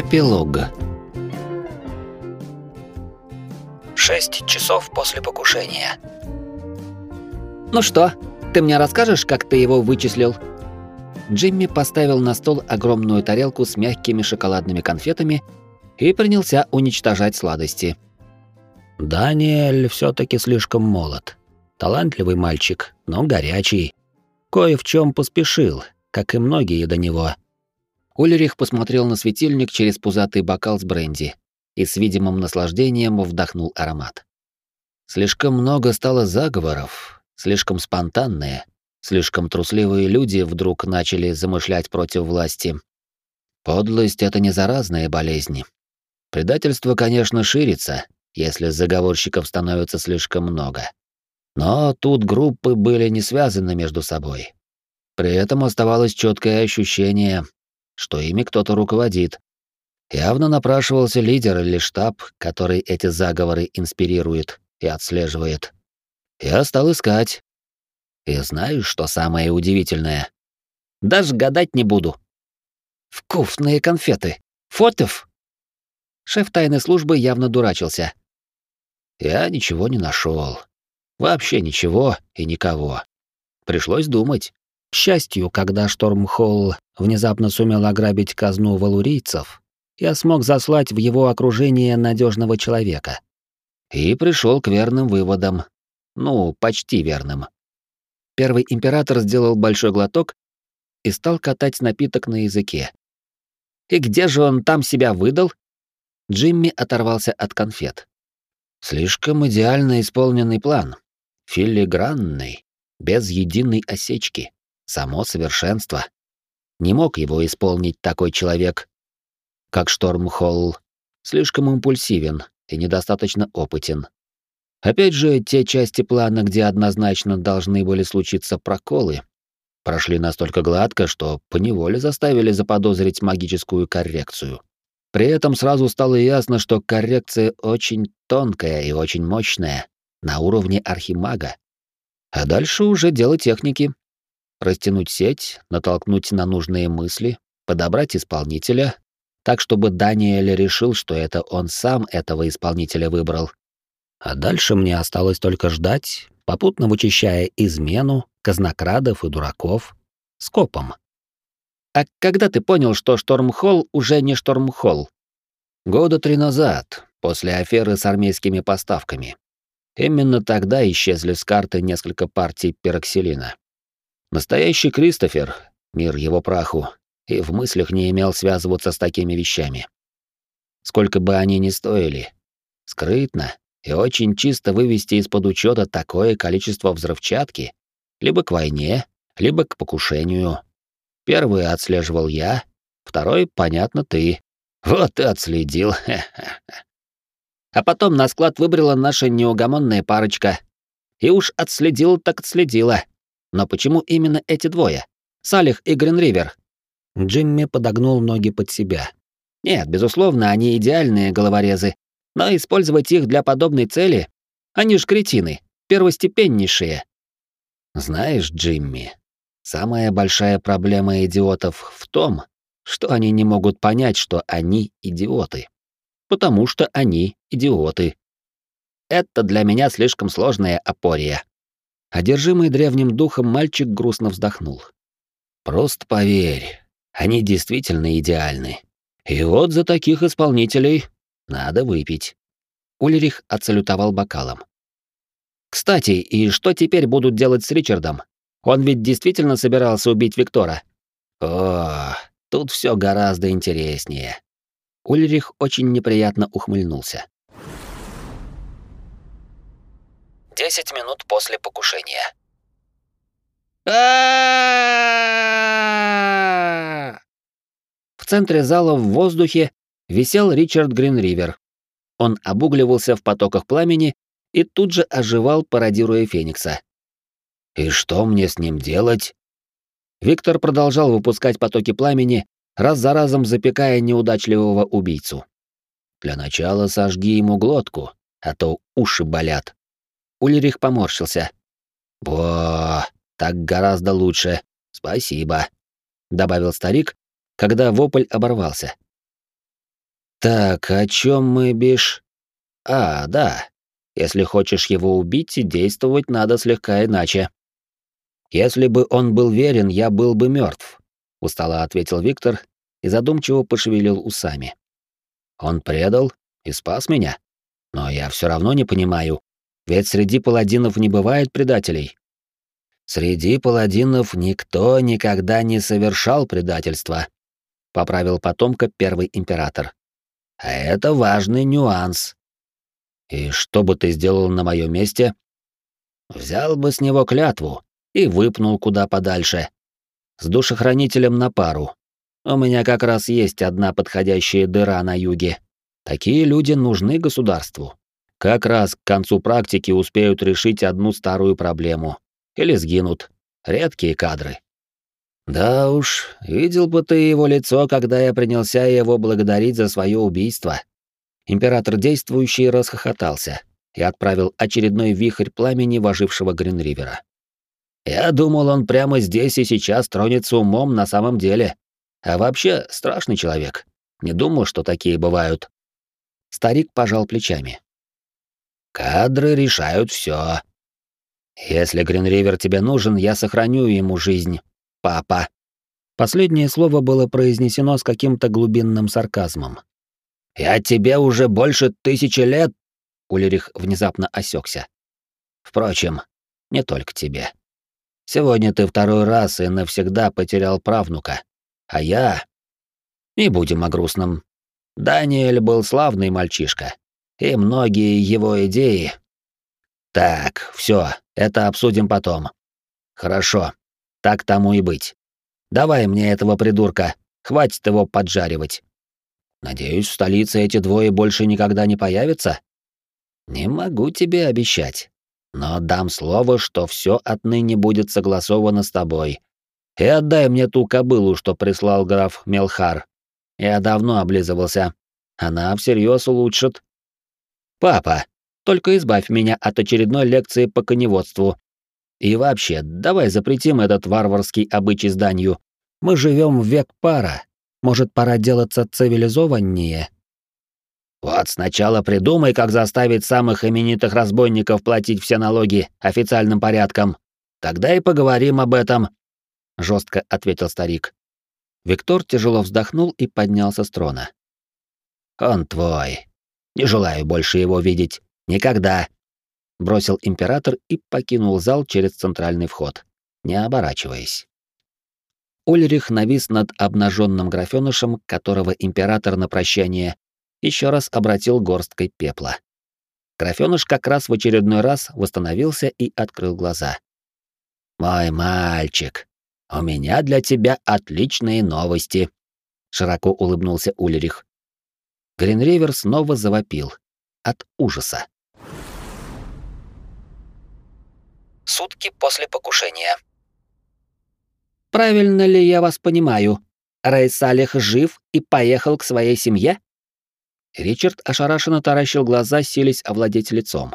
Эпилог. Шесть часов после покушения. Ну что, ты мне расскажешь, как ты его вычислил? Джимми поставил на стол огромную тарелку с мягкими шоколадными конфетами и принялся уничтожать сладости. Даниэль все таки слишком молод. Талантливый мальчик, но горячий. Кое в чем поспешил, как и многие до него. Ульрих посмотрел на светильник через пузатый бокал с бренди и с видимым наслаждением вдохнул аромат. Слишком много стало заговоров, слишком спонтанные, слишком трусливые люди вдруг начали замышлять против власти. Подлость — это не заразные болезни. Предательство, конечно, ширится, если заговорщиков становится слишком много. Но тут группы были не связаны между собой. При этом оставалось четкое ощущение, что ими кто-то руководит. Явно напрашивался лидер или штаб, который эти заговоры инспирирует и отслеживает. Я стал искать. И знаешь, что самое удивительное? Даже гадать не буду. Вкусные конфеты. Фотов. Шеф тайной службы явно дурачился. Я ничего не нашел. Вообще ничего и никого. Пришлось думать. К счастью, когда Штормхолл внезапно сумел ограбить казну валурийцев, я смог заслать в его окружение надежного человека. И пришел к верным выводам. Ну, почти верным. Первый император сделал большой глоток и стал катать напиток на языке. И где же он там себя выдал? Джимми оторвался от конфет. Слишком идеально исполненный план. Филигранный, без единой осечки. Само совершенство. Не мог его исполнить такой человек, как Штормхолл. Слишком импульсивен и недостаточно опытен. Опять же, те части плана, где однозначно должны были случиться проколы, прошли настолько гладко, что поневоле заставили заподозрить магическую коррекцию. При этом сразу стало ясно, что коррекция очень тонкая и очень мощная, на уровне архимага. А дальше уже дело техники растянуть сеть, натолкнуть на нужные мысли, подобрать исполнителя, так чтобы Даниэль решил, что это он сам этого исполнителя выбрал. А дальше мне осталось только ждать, попутно вычищая измену, казнокрадов и дураков, скопом. А когда ты понял, что Штормхолл уже не Штормхолл? Года три назад, после аферы с армейскими поставками. Именно тогда исчезли с карты несколько партий пероксилина. Настоящий Кристофер, мир его праху, и в мыслях не имел связываться с такими вещами. Сколько бы они ни стоили, скрытно и очень чисто вывести из-под учета такое количество взрывчатки либо к войне, либо к покушению. Первый отслеживал я, второй, понятно, ты. Вот ты отследил. А потом на склад выбрала наша неугомонная парочка. И уж отследил так отследила. Но почему именно эти двое? Салих и Гринривер? Джимми подогнул ноги под себя. Нет, безусловно, они идеальные головорезы, но использовать их для подобной цели, они ж кретины, первостепеннейшие. Знаешь, Джимми, самая большая проблема идиотов в том, что они не могут понять, что они идиоты. Потому что они идиоты. Это для меня слишком сложная опория. Одержимый древним духом мальчик грустно вздохнул. «Просто поверь, они действительно идеальны. И вот за таких исполнителей надо выпить». Ульрих отсалютовал бокалом. «Кстати, и что теперь будут делать с Ричардом? Он ведь действительно собирался убить Виктора?» «О, тут все гораздо интереснее». Ульрих очень неприятно ухмыльнулся. Десять минут после покушения. В центре зала в воздухе висел Ричард Гринривер. Он обугливался в потоках пламени и тут же оживал, пародируя Феникса. «И что мне с ним делать?» Виктор продолжал выпускать потоки пламени, раз за разом запекая неудачливого убийцу. «Для начала сожги ему глотку, а то уши болят». Ульрих поморщился. «Во, так гораздо лучше. Спасибо», — добавил старик, когда вопль оборвался. Так, о чем мы, Биш? А, да. Если хочешь его убить, действовать надо слегка иначе. Если бы он был верен, я был бы мертв, устало ответил Виктор и задумчиво пошевелил усами. Он предал и спас меня. Но я все равно не понимаю, ведь среди паладинов не бывает предателей. Среди паладинов никто никогда не совершал предательства, поправил потомка первый император. А это важный нюанс. И что бы ты сделал на моем месте? Взял бы с него клятву и выпнул куда подальше. С душехранителем на пару. У меня как раз есть одна подходящая дыра на юге. Такие люди нужны государству. Как раз к концу практики успеют решить одну старую проблему. Или сгинут. Редкие кадры. Да уж, видел бы ты его лицо, когда я принялся его благодарить за свое убийство. Император действующий расхохотался и отправил очередной вихрь пламени в ожившего Гринривера. Я думал, он прямо здесь и сейчас тронется умом на самом деле. А вообще, страшный человек. Не думал, что такие бывают. Старик пожал плечами. Кадры решают все. Если Гринривер тебе нужен, я сохраню ему жизнь, папа. Последнее слово было произнесено с каким-то глубинным сарказмом. Я тебе уже больше тысячи лет. Улерих внезапно осекся. Впрочем, не только тебе. Сегодня ты второй раз и навсегда потерял правнука. А я... Не будем о грустном. Даниэль был славный мальчишка. И многие его идеи... Так, все, это обсудим потом. Хорошо, так тому и быть. Давай мне этого придурка, хватит его поджаривать. Надеюсь, в столице эти двое больше никогда не появятся? Не могу тебе обещать, но дам слово, что все отныне будет согласовано с тобой. И отдай мне ту кобылу, что прислал граф Мелхар. Я давно облизывался. Она всерьез улучшит. Папа, только избавь меня от очередной лекции по коневодству и вообще, давай запретим этот варварский обычай с данью. Мы живем в век пара. Может, пора делаться цивилизованнее? Вот сначала придумай, как заставить самых именитых разбойников платить все налоги официальным порядком. Тогда и поговорим об этом, жестко ответил старик. Виктор тяжело вздохнул и поднялся с трона. Он твой. Не желаю больше его видеть. Никогда бросил император и покинул зал через центральный вход, не оборачиваясь. Ульрих навис над обнаженным графенышем, которого император на прощание еще раз обратил горсткой пепла. Графеныш как раз в очередной раз восстановился и открыл глаза. «Мой мальчик, у меня для тебя отличные новости», — широко улыбнулся Ульрих. Гринривер снова завопил. От ужаса. Сутки после покушения. Правильно ли я вас понимаю? Рэй Салих жив и поехал к своей семье? Ричард ошарашенно таращил глаза, силясь овладеть лицом.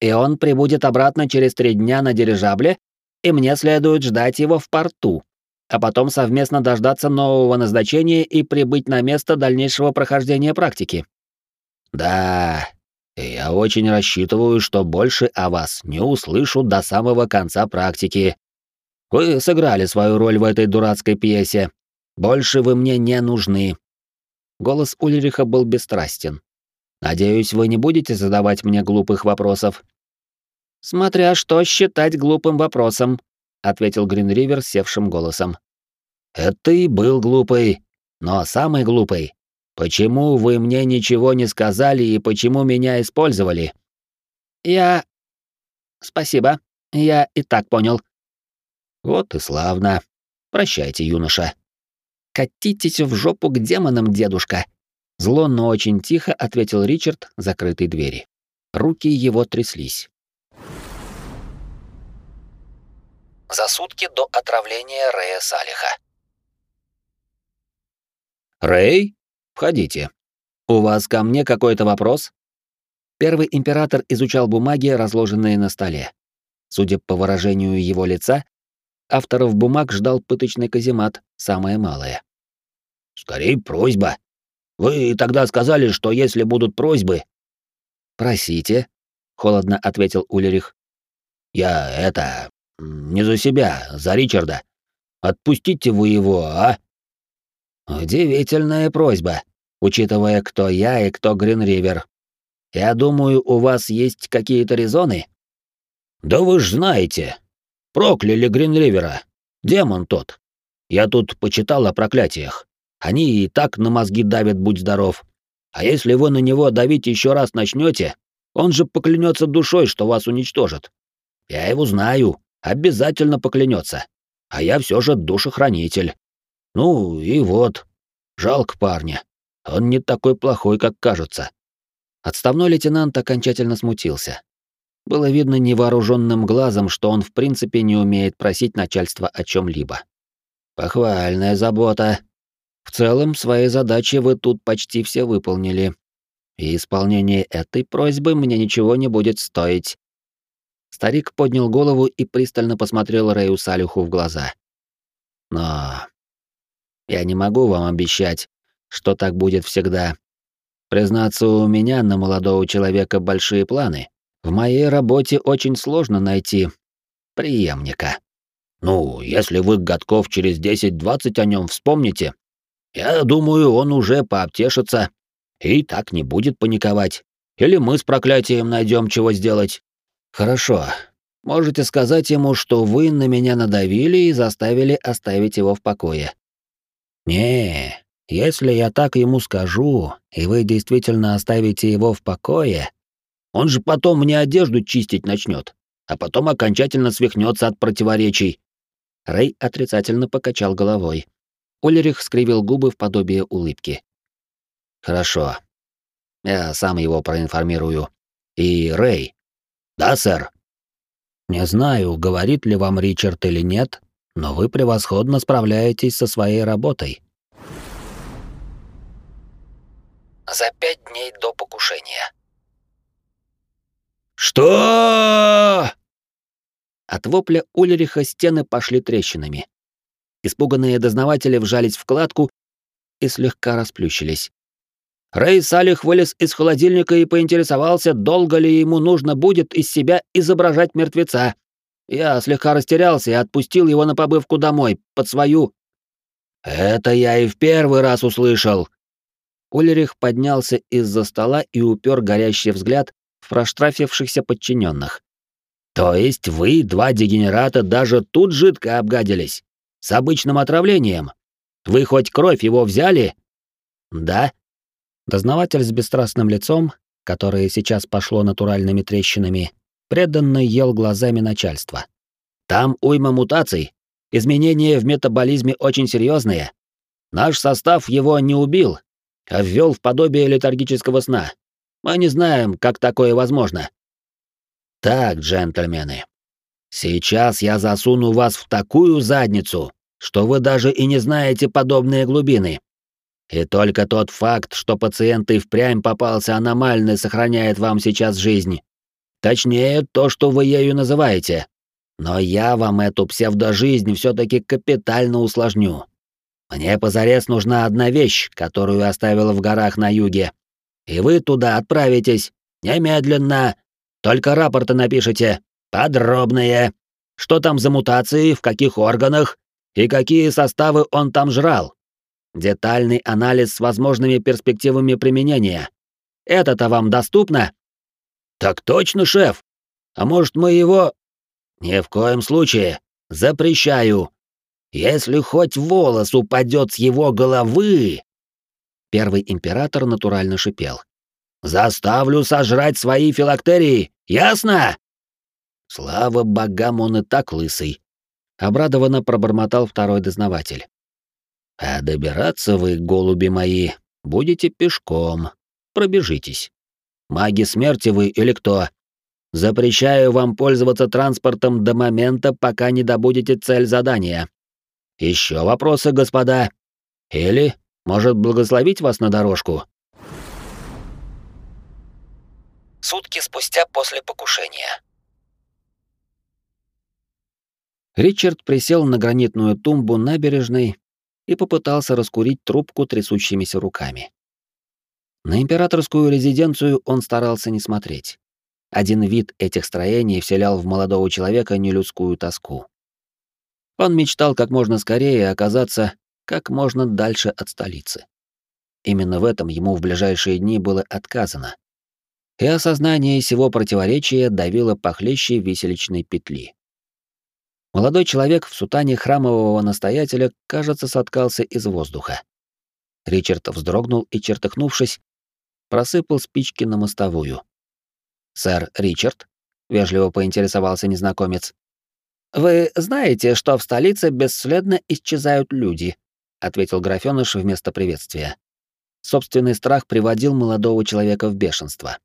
И он прибудет обратно через три дня на дирижабле, и мне следует ждать его в порту, а потом совместно дождаться нового назначения и прибыть на место дальнейшего прохождения практики. Да, я очень рассчитываю, что больше о вас не услышу до самого конца практики. Вы сыграли свою роль в этой дурацкой пьесе. Больше вы мне не нужны. Голос Ульриха был бесстрастен. Надеюсь, вы не будете задавать мне глупых вопросов. Смотря что считать глупым вопросом, ответил Гринривер севшим голосом. Это и был глупый, но самый глупый Почему вы мне ничего не сказали и почему меня использовали? Я... Спасибо. Я и так понял. Вот и славно. Прощайте, юноша. Катитесь в жопу к демонам, дедушка. Зло, но очень тихо ответил Ричард закрытой двери. Руки его тряслись. За сутки до отравления Рэя Салиха. Рэй? Входите. У вас ко мне какой-то вопрос? Первый император изучал бумаги, разложенные на столе. Судя по выражению его лица, авторов бумаг ждал пыточный каземат, самое малое. Скорее просьба. Вы тогда сказали, что если будут просьбы...» «Просите», — холодно ответил Улерих. «Я это... не за себя, за Ричарда. Отпустите вы его, а?» «Удивительная просьба, учитывая, кто я и кто Гринривер. Я думаю, у вас есть какие-то резоны?» «Да вы ж знаете. Прокляли Гринривера. Демон тот. Я тут почитал о проклятиях. Они и так на мозги давят, будь здоров. А если вы на него давить еще раз начнете, он же поклянется душой, что вас уничтожит. Я его знаю, обязательно поклянется. А я все же душехранитель. Ну и вот. Жалко парня. Он не такой плохой, как кажется. Отставной лейтенант окончательно смутился. Было видно невооруженным глазом, что он в принципе не умеет просить начальства о чем либо Похвальная забота, в целом, свои задачи вы тут почти все выполнили. И исполнение этой просьбы мне ничего не будет стоить. Старик поднял голову и пристально посмотрел Рэю Салюху в глаза. Но я не могу вам обещать, что так будет всегда. Признаться, у меня на молодого человека большие планы. В моей работе очень сложно найти преемника. Ну, если вы годков через 10-20 о нем вспомните, я думаю, он уже пообтешится и так не будет паниковать. Или мы с проклятием найдем чего сделать. Хорошо. Можете сказать ему, что вы на меня надавили и заставили оставить его в покое. Не, если я так ему скажу, и вы действительно оставите его в покое, он же потом мне одежду чистить начнет, а потом окончательно свихнется от противоречий. Рэй отрицательно покачал головой. Ульрих скривил губы в подобие улыбки. «Хорошо. Я сам его проинформирую. И Рэй». «Да, сэр». «Не знаю, говорит ли вам Ричард или нет, но вы превосходно справляетесь со своей работой». За пять дней до покушения. «Что?» От вопля Ульриха стены пошли трещинами. Испуганные дознаватели вжались в кладку и слегка расплющились. Рэй Салих вылез из холодильника и поинтересовался, долго ли ему нужно будет из себя изображать мертвеца. Я слегка растерялся и отпустил его на побывку домой, под свою. «Это я и в первый раз услышал». Ульрих поднялся из-за стола и упер горящий взгляд в проштрафившихся подчиненных. «То есть вы, два дегенерата, даже тут жидко обгадились?» С обычным отравлением. Вы хоть кровь его взяли? Да. Дознаватель с бесстрастным лицом, которое сейчас пошло натуральными трещинами, преданно ел глазами начальства. Там уйма мутаций. Изменения в метаболизме очень серьезные. Наш состав его не убил, а ввел в подобие летаргического сна. Мы не знаем, как такое возможно. Так, джентльмены, Сейчас я засуну вас в такую задницу, что вы даже и не знаете подобные глубины. И только тот факт, что пациент и впрямь попался аномальный, сохраняет вам сейчас жизнь. Точнее, то, что вы ею называете. Но я вам эту псевдожизнь все таки капитально усложню. Мне позарез нужна одна вещь, которую оставил в горах на юге. И вы туда отправитесь. Немедленно. Только рапорты напишите. Подробные. Что там за мутации, в каких органах и какие составы он там жрал. Детальный анализ с возможными перспективами применения. Это-то вам доступно? Так точно, шеф. А может, мы его... Ни в коем случае. Запрещаю. Если хоть волос упадет с его головы... Первый император натурально шипел. «Заставлю сожрать свои филактерии, ясно?» Слава богам, он и так лысый. Обрадованно пробормотал второй дознаватель. А добираться вы, голуби мои, будете пешком. Пробежитесь. Маги смерти вы или кто? Запрещаю вам пользоваться транспортом до момента, пока не добудете цель задания. Еще вопросы, господа? Или, может, благословить вас на дорожку? Сутки спустя после покушения. Ричард присел на гранитную тумбу набережной и попытался раскурить трубку трясущимися руками. На императорскую резиденцию он старался не смотреть. Один вид этих строений вселял в молодого человека нелюдскую тоску. Он мечтал как можно скорее оказаться как можно дальше от столицы. Именно в этом ему в ближайшие дни было отказано. И осознание сего противоречия давило похлеще виселичной петли. Молодой человек в сутане храмового настоятеля, кажется, соткался из воздуха. Ричард вздрогнул и, чертыхнувшись, просыпал спички на мостовую. «Сэр Ричард?» — вежливо поинтересовался незнакомец. «Вы знаете, что в столице бесследно исчезают люди?» — ответил графёныш вместо приветствия. Собственный страх приводил молодого человека в бешенство.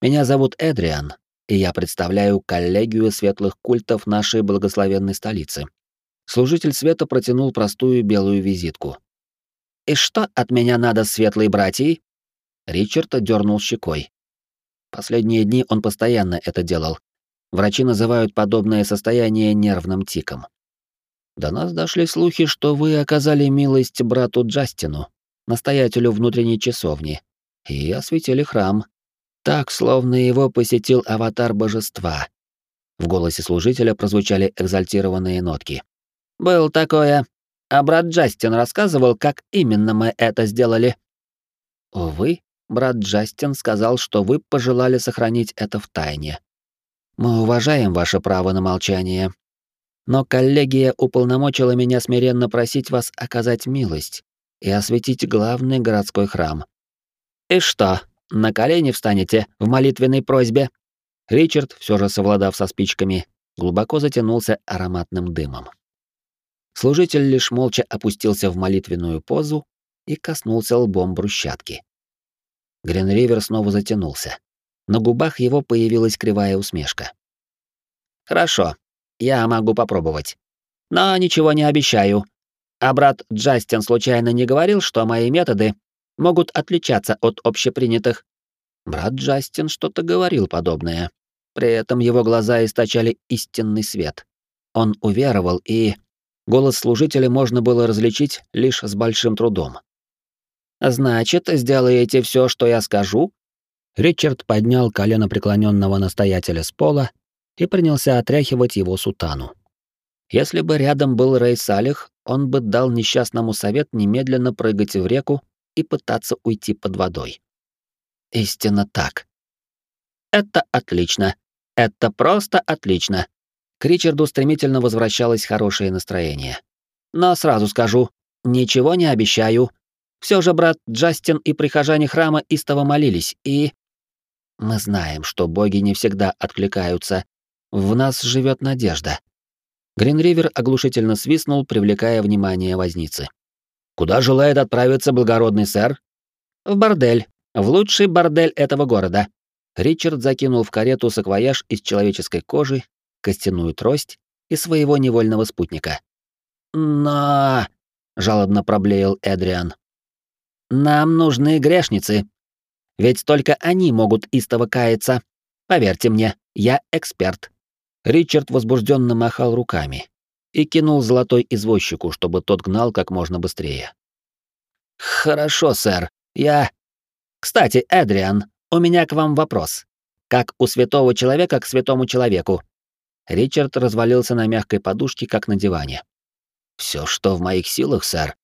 «Меня зовут Эдриан, и я представляю коллегию светлых культов нашей благословенной столицы». Служитель света протянул простую белую визитку. «И что от меня надо, светлые братья?» Ричард дернул щекой. Последние дни он постоянно это делал. Врачи называют подобное состояние нервным тиком. До нас дошли слухи, что вы оказали милость брату Джастину, настоятелю внутренней часовни, и осветили храм. Так, словно его посетил аватар божества. В голосе служителя прозвучали экзальтированные нотки. «Был такое. А брат Джастин рассказывал, как именно мы это сделали?» «Увы, брат Джастин сказал, что вы пожелали сохранить это в тайне. Мы уважаем ваше право на молчание. Но коллегия уполномочила меня смиренно просить вас оказать милость и осветить главный городской храм. И что, на колени встанете в молитвенной просьбе? Ричард, все же совладав со спичками, глубоко затянулся ароматным дымом. Служитель лишь молча опустился в молитвенную позу и коснулся лбом брусчатки. Гринривер снова затянулся. На губах его появилась кривая усмешка. «Хорошо, я могу попробовать. Но ничего не обещаю. А брат Джастин случайно не говорил, что мои методы могут отличаться от общепринятых?» Брат Джастин что-то говорил подобное. При этом его глаза источали истинный свет. Он уверовал, и голос служителя можно было различить лишь с большим трудом. Значит, сделаете все, что я скажу? Ричард поднял колено преклоненного настоятеля с пола и принялся отряхивать его сутану. Если бы рядом был Рей Салих, он бы дал несчастному совет немедленно прыгать в реку и пытаться уйти под водой. Истинно так. Это отлично. Это просто отлично. К Ричарду стремительно возвращалось хорошее настроение. Но сразу скажу, ничего не обещаю, все же брат Джастин и прихожане храма истово молились, и... Мы знаем, что боги не всегда откликаются. В нас живет надежда. Гринривер оглушительно свистнул, привлекая внимание возницы. «Куда желает отправиться благородный сэр?» «В бордель. В лучший бордель этого города». Ричард закинул в карету саквояж из человеческой кожи, костяную трость и своего невольного спутника. «Но...» — жалобно проблеял Эдриан. Нам нужны грешницы. Ведь только они могут истово каяться. Поверьте мне, я эксперт. Ричард возбужденно махал руками и кинул золотой извозчику, чтобы тот гнал как можно быстрее. Хорошо, сэр. Я Кстати, Эдриан, у меня к вам вопрос. Как у святого человека к святому человеку? Ричард развалился на мягкой подушке, как на диване. Все, что в моих силах, сэр.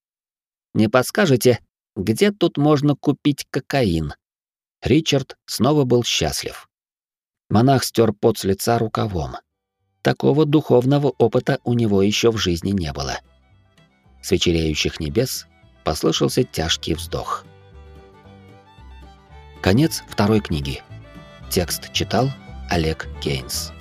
Не подскажете, где тут можно купить кокаин? Ричард снова был счастлив. Монах стер пот с лица рукавом. Такого духовного опыта у него еще в жизни не было. С вечереющих небес послышался тяжкий вздох. Конец второй книги. Текст читал Олег Кейнс.